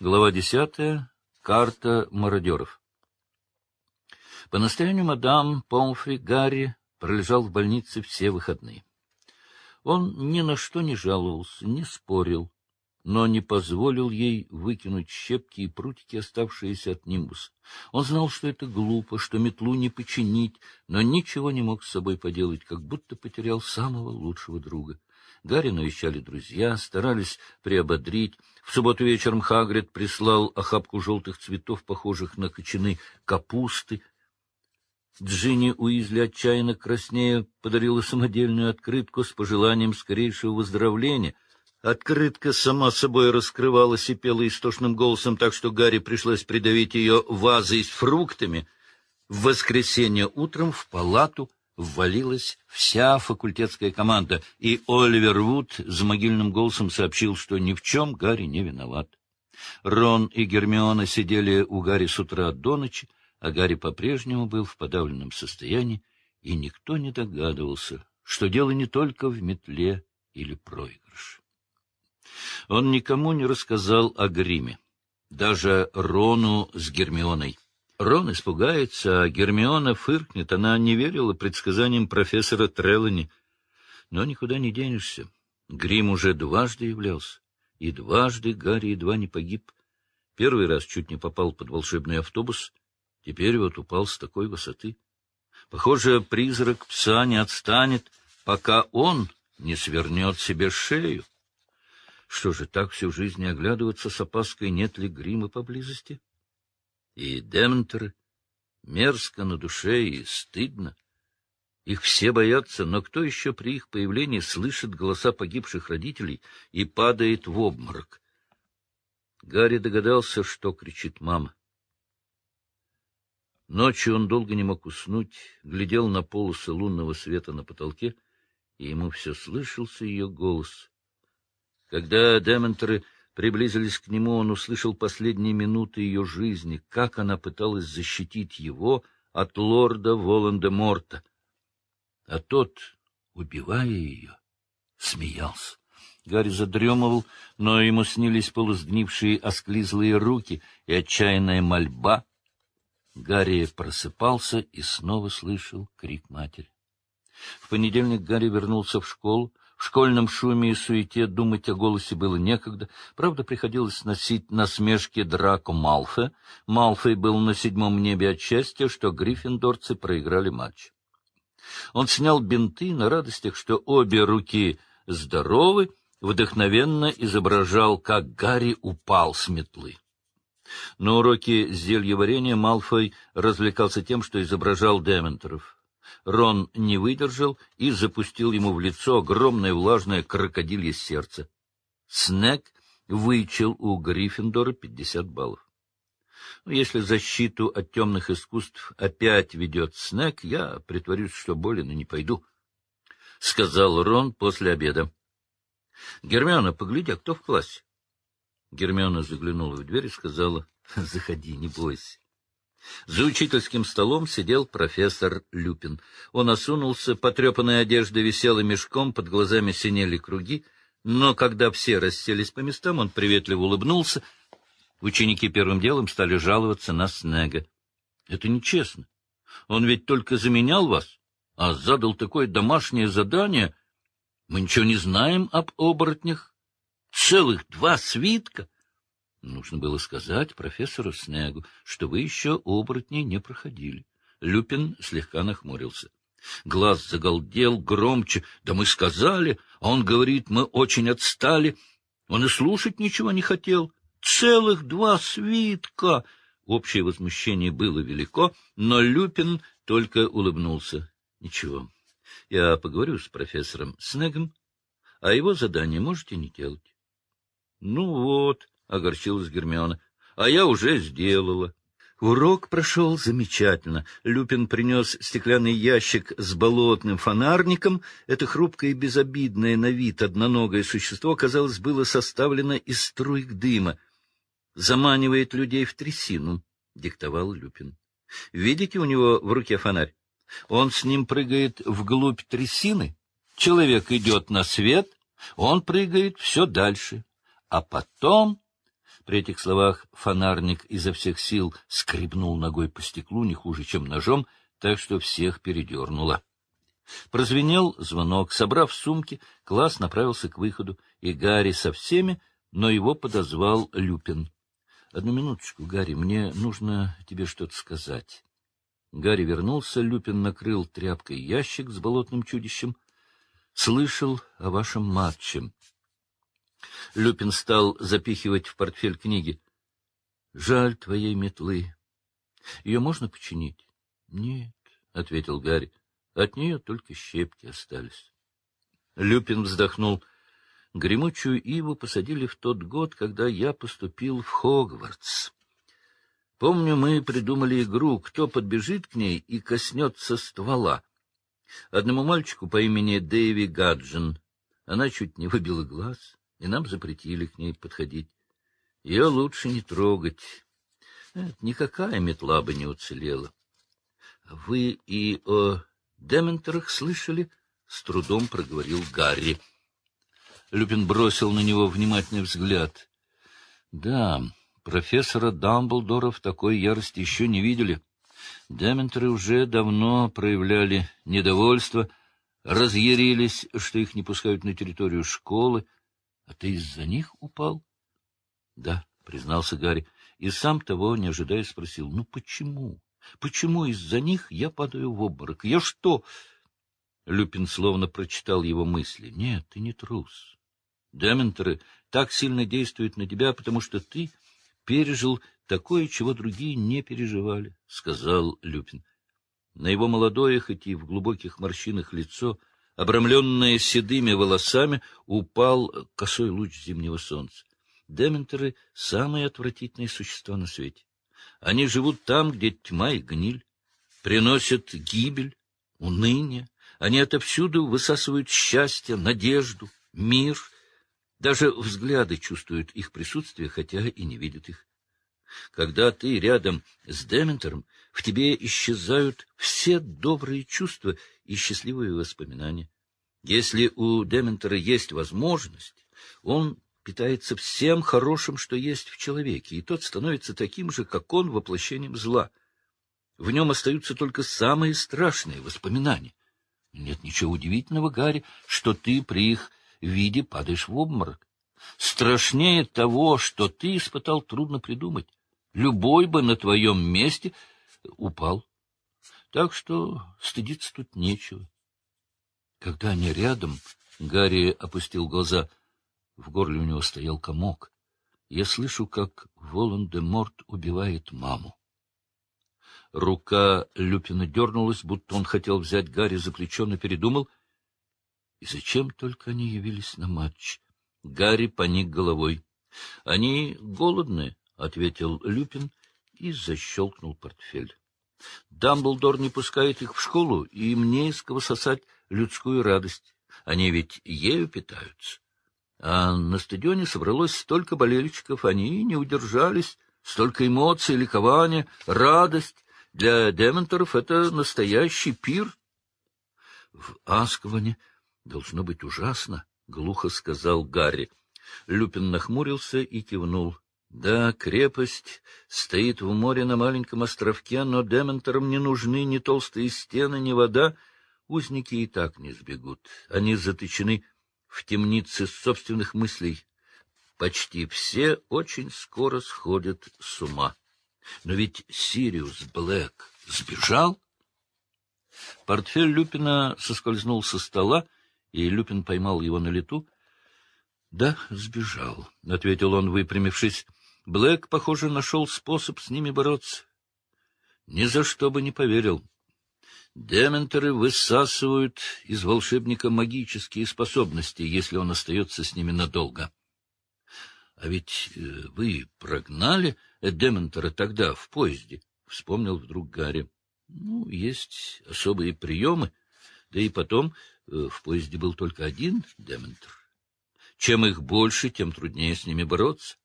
Глава десятая. Карта мародеров. По настоянию мадам Помфри Гарри пролежал в больнице все выходные. Он ни на что не жаловался, не спорил, но не позволил ей выкинуть щепки и прутики, оставшиеся от нимбуса. Он знал, что это глупо, что метлу не починить, но ничего не мог с собой поделать, как будто потерял самого лучшего друга. Гарри навещали друзья, старались приободрить. В субботу вечером Хагрид прислал охапку желтых цветов, похожих на кочаны капусты. Джинни Уизли отчаянно краснея подарила самодельную открытку с пожеланием скорейшего выздоровления. Открытка сама собой раскрывалась и пела истошным голосом, так что Гарри пришлось придавить ее вазой с фруктами. В воскресенье утром в палату ввалилась вся факультетская команда, и Оливер Вуд с могильным голосом сообщил, что ни в чем Гарри не виноват. Рон и Гермиона сидели у Гарри с утра до ночи, а Гарри по-прежнему был в подавленном состоянии, и никто не догадывался, что дело не только в метле или проигрыше. Он никому не рассказал о гриме, даже Рону с Гермионой. Рон испугается, а Гермиона фыркнет. Она не верила предсказаниям профессора Треллани. Но никуда не денешься. Грим уже дважды являлся. И дважды Гарри едва не погиб. Первый раз чуть не попал под волшебный автобус. Теперь вот упал с такой высоты. Похоже, призрак пса не отстанет, пока он не свернет себе шею. Что же, так всю жизнь оглядываться с опаской, нет ли грима поблизости? И дементоры. Мерзко на душе и стыдно. Их все боятся, но кто еще при их появлении слышит голоса погибших родителей и падает в обморок? Гарри догадался, что кричит мама. Ночью он долго не мог уснуть, глядел на полосы лунного света на потолке, и ему все слышался ее голос. Когда дементоры приблизились к нему, он услышал последние минуты ее жизни, как она пыталась защитить его от лорда Волан-де-Морта. А тот, убивая ее, смеялся. Гарри задремывал, но ему снились полусгнившие осклизлые руки и отчаянная мольба. Гарри просыпался и снова слышал крик матери. В понедельник Гарри вернулся в школу. В школьном шуме и суете думать о голосе было некогда. Правда, приходилось носить насмешки Драко Малфе. Малфой был на седьмом небе от счастья, что гриффиндорцы проиграли матч. Он снял бинты на радостях, что обе руки здоровы, вдохновенно изображал, как Гарри упал с метлы. На уроке зельеварения Малфой развлекался тем, что изображал дементоров. Рон не выдержал и запустил ему в лицо огромное влажное крокодилье сердце. Снег вычел у Гриффиндора пятьдесят баллов. Но ну, если защиту от темных искусств опять ведет Снег, я притворюсь, что болен и не пойду, — сказал Рон после обеда. — Гермиона, погляди, а кто в классе? Гермиона заглянула в дверь и сказала, — Заходи, не бойся. За учительским столом сидел профессор Люпин. Он осунулся, потрепанная одежда висела мешком, под глазами синели круги, но когда все расселись по местам, он приветливо улыбнулся. Ученики первым делом стали жаловаться на Снега. — Это нечестно. Он ведь только заменял вас, а задал такое домашнее задание. Мы ничего не знаем об оборотнях. Целых два свитка. Нужно было сказать профессору Снегу, что вы еще оборотней не проходили. Люпин слегка нахмурился. Глаз загалдел громче. Да мы сказали, а он говорит, мы очень отстали. Он и слушать ничего не хотел. Целых два свитка! Общее возмущение было велико, но Люпин только улыбнулся. Ничего, я поговорю с профессором Снегом, а его задание можете не делать. Ну вот, — огорчилась Гермиона. — А я уже сделала. Урок прошел замечательно. Люпин принес стеклянный ящик с болотным фонарником. Это хрупкое и безобидное на вид одноногое существо, казалось, было составлено из струйк дыма. «Заманивает людей в трясину», — диктовал Люпин. «Видите у него в руке фонарь? Он с ним прыгает вглубь трясины. Человек идет на свет, он прыгает все дальше. А потом При этих словах фонарник изо всех сил скребнул ногой по стеклу не хуже, чем ножом, так что всех передернуло. Прозвенел звонок. Собрав сумки, класс направился к выходу, и Гарри со всеми, но его подозвал Люпин. — Одну минуточку, Гарри, мне нужно тебе что-то сказать. Гарри вернулся, Люпин накрыл тряпкой ящик с болотным чудищем. — Слышал о вашем матче. Люпин стал запихивать в портфель книги. — Жаль твоей метлы. Ее можно починить? — Нет, — ответил Гарри. От нее только щепки остались. Люпин вздохнул. Гремучую иву посадили в тот год, когда я поступил в Хогвартс. Помню, мы придумали игру, кто подбежит к ней и коснется ствола. Одному мальчику по имени Дэйви Гаджин она чуть не выбила глаз, и нам запретили к ней подходить. Ее лучше не трогать. Нет, никакая метла бы не уцелела. Вы и о Дементерах слышали? — с трудом проговорил Гарри. Люпин бросил на него внимательный взгляд. — Да, профессора Дамблдора в такой ярости еще не видели. Дементеры уже давно проявляли недовольство, разъярились, что их не пускают на территорию школы. А ты из-за них упал? — Да, — признался Гарри, и сам того, не ожидая, спросил, — ну почему? Почему из-за них я падаю в обморок? Я что? Люпин словно прочитал его мысли. Нет, ты не трус. Дементоры так сильно действуют на тебя, потому что ты пережил такое, чего другие не переживали, — сказал Люпин. На его молодое, хоть и в глубоких морщинах лицо, обрамленное седыми волосами, упал косой луч зимнего солнца. Дементоры — самые отвратительные существа на свете. Они живут там, где тьма и гниль, приносят гибель, уныние. Они отовсюду высасывают счастье, надежду, мир. Даже взгляды чувствуют их присутствие, хотя и не видят их. Когда ты рядом с Дементором, в тебе исчезают все добрые чувства и счастливые воспоминания. Если у Дементора есть возможность, он питается всем хорошим, что есть в человеке, и тот становится таким же, как он, воплощением зла. В нем остаются только самые страшные воспоминания. Нет ничего удивительного, Гарри, что ты при их виде падаешь в обморок. Страшнее того, что ты испытал, трудно придумать. Любой бы на твоем месте упал. Так что стыдиться тут нечего. Когда они рядом, Гарри опустил глаза — в горле у него стоял комок. Я слышу, как Волан-де-Морт убивает маму. Рука Люпина дернулась, будто он хотел взять Гарри за плечо, но передумал. И зачем только они явились на матч? Гарри поник головой. — Они голодны, — ответил Люпин и защелкнул портфель. Дамблдор не пускает их в школу, и им не из кого сосать людскую радость. Они ведь ею питаются. А на стадионе собралось столько болельщиков, они не удержались, столько эмоций, ликования, радость. Для Дементоров это настоящий пир. — В Асковане должно быть ужасно, — глухо сказал Гарри. Люпин нахмурился и кивнул. Да, крепость стоит в море на маленьком островке, но Дементорам не нужны ни толстые стены, ни вода. Узники и так не сбегут. Они заточены в темнице собственных мыслей. Почти все очень скоро сходят с ума. Но ведь Сириус Блэк сбежал? Портфель Люпина соскользнул со стола, и Люпин поймал его на лету. — Да, сбежал, — ответил он, выпрямившись. Блэк, похоже, нашел способ с ними бороться. Ни за что бы не поверил. Дементоры высасывают из волшебника магические способности, если он остается с ними надолго. — А ведь э, вы прогнали Дементора тогда в поезде, — вспомнил вдруг Гарри. — Ну, есть особые приемы, да и потом э, в поезде был только один Дементор. Чем их больше, тем труднее с ними бороться.